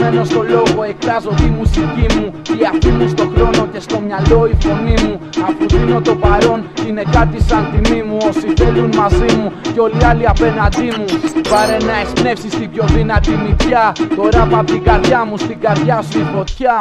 Πάνω στο λόγο εκφράζω τη μουσική μου. Η αυτή μου στο χρόνο και στο μυαλό η φωνή μου. Αφού δίνω το παρόν είναι κάτι σαν τιμή μου. Όσοι θέλουν μαζί μου και όλοι άλλοι απέναντί μου. Πάρε να εισπνεύσεις την πιο δυνατή μυτιά Τώρα απ' την καρδιά μου στην καρδιά σου η φωτιά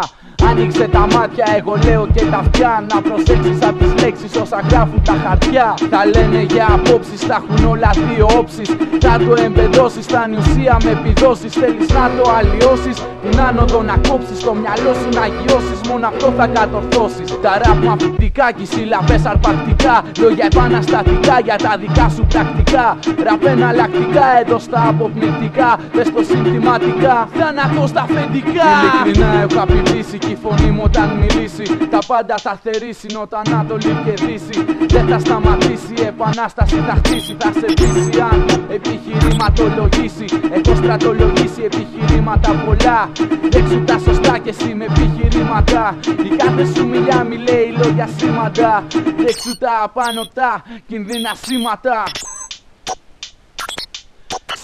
Άνοιξε τα μάτια, εγώ λέω και τα αυτιά. Να προσέξεις απ' τις λέξεις όσα γράφουν τα χαρτιά. Τα λένε για απόψεις, τα έχουν όλα δύο όψεις. Θα το εμπεδώσεις, θα ουσία με επιδόσεις. Θέλεις να το αλλοιώσεις, την άνοδο να κόψεις Το μυαλό σου να γιώσεις, μόνο αυτό θα κατορθώσεις. Τα ραπ μαθητικά και οι σύλλαβες αρπακτικά. Λόγια επαναστατικά για τα δικά σου πρακτικά. Ραπ εναλλακτικά εδώ στα αποπνικτικά Πες το συνθηματικά, θάνατος στα αφεντικά. Ειλικρινά έχω απειλήσει η φωνή μου όταν μιλήσει Τα πάντα θα θερήσει όταν Ανατολή και Δύση. Δεν θα σταματήσει η επανάσταση θα χτίσει Θα σε πείσει αν επιχειρηματολογήσει. Έχω στρατολογήσει επιχειρήματα πολλά. Δέξου τα σωστά και εσύ με επιχειρήματα. Η κάθε σου μιλιά μιλάει λόγια σήματα. Δέξου τα απάνω τα κινδύνα σήματα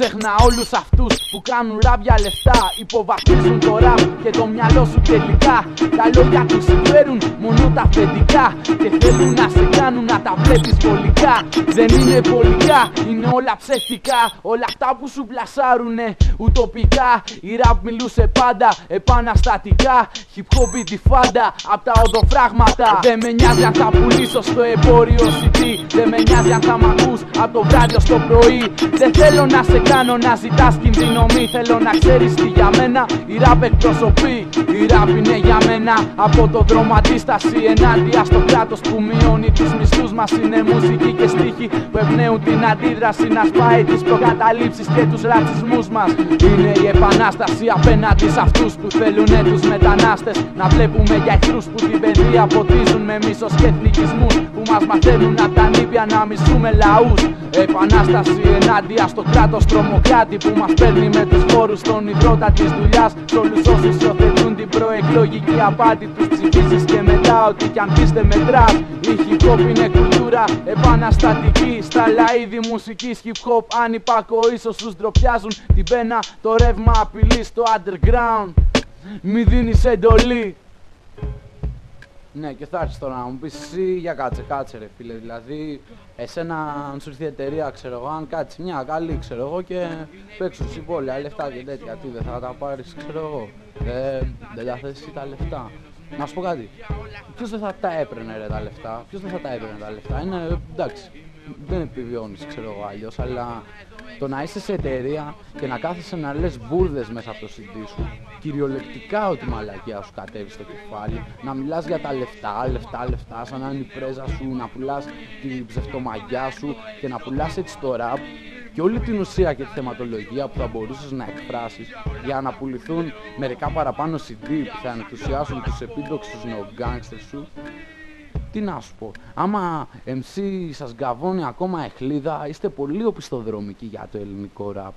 Ξέχνα όλους αυτούς που κάνουν ράπια λεφτά Υποβαθμίζουν το ραπ και το μυαλό σου τελικά. Τα λόγια τους συμφέρουν μόνο τα αφεντικά Και θέλουν να σε κάνουν να τα βλέπεις πολικά Δεν είναι πολικά, είναι όλα ψεύτικα. Όλα αυτά που σου πλασάρουνε ουτοπικά. Η ραπ μιλούσε πάντα επαναστατικά. Hip hop τη φάντα απ' τα οδοφράγματα. Δεν με νοιάζει αν θα πουλήσω στο εμπόριο CD Δεν με νοιάζει αν θα μ' ακούς από το βράδυ στο πρωί. Δεν θέλω να σε κάνω να ζητάς κινδύνο μη Θέλω να ξέρεις τι για μένα. Η ραπ εκπροσωπεί. Η ραπ είναι για μένα. Από το δρόμο αντίσταση Ενάντια στο κράτος που μειώνει τους μισθούς μας. Είναι μουσική και στίχη που εμπνέουν την αντίδραση Να σπάει τις προκαταλήψεις και τους ρατσισμούς μας. Είναι η επανάσταση απέναντι σε αυτούς που θέλουνε τους μετανάστες. Να βλέπουμε για εχθρούς που την παιδεία ποτίζουν με μίσος και εθνικισμούς. Που μας μαθαίνουν από τα νύπια να μισούμε λαούς. Επανάσταση ενάντια στο κράτος τρομοκράτη που μας παίρνει με τους φόρους στον υδρότα της δουλειάς. Σ' όλους όσους υιοθετούν την προεκλογική απάτη τους ψηφίσεις και μετά ότι κι αν πείστε μετράς. Η hip hop είναι κουλτούρα επαναστατική. Στα λαίδη μουσικής hip hop αν υπακοείς όσους ντροπιάζουν. Την πένα Το ρεύμα απειλή στο underground. Μη δίνεις εντολή ναι, και θα έρθεις τώρα να μου πεις εσύ για κάτσε, κάτσε ρε φίλε. Δηλαδή, εσένα αν σου έρθει η εταιρεία, ξέρω εγώ, αν κάτσει μια καλή, ξέρω εγώ και παίξουν συμπόλαια λεφτά και τέτοια. Τι δεν θα τα πάρεις, ξέρω εγώ. Ε, δεν τα θέσει τα λεφτά. Να σου πω κάτι. Ποιος δεν θα τα έπαιρνε ρε τα λεφτά, ποιος δεν θα τα έπαιρνε τα λεφτά. Είναι εντάξει, δεν επιβιώνεις, ξέρω εγώ αλλιώς, αλλά το να είσαι σε εταιρεία και να κάθεσαι να λες μπουρδες μέσα από το CD σου, κυριολεκτικά ότι μαλακία σου κατέβεις στο κεφάλι, να μιλάς για τα λεφτά, λεφτά, λεφτά, σαν να είναι η πρέζα σου, να πουλάς την ψευτομαγιά σου και να πουλάς έτσι το rap και όλη την ουσία και τη θεματολογία που θα μπορούσες να εκφράσεις για να πουληθούν μερικά παραπάνω CD που θα ενθουσιάσουν τους επίδοξους νεογκάνγκστers σου τι να σου πω, άμα MC σας γκαβώνει ακόμα εχλίδα, είστε πολύ οπισθοδρομικοί για το ελληνικό ραπ.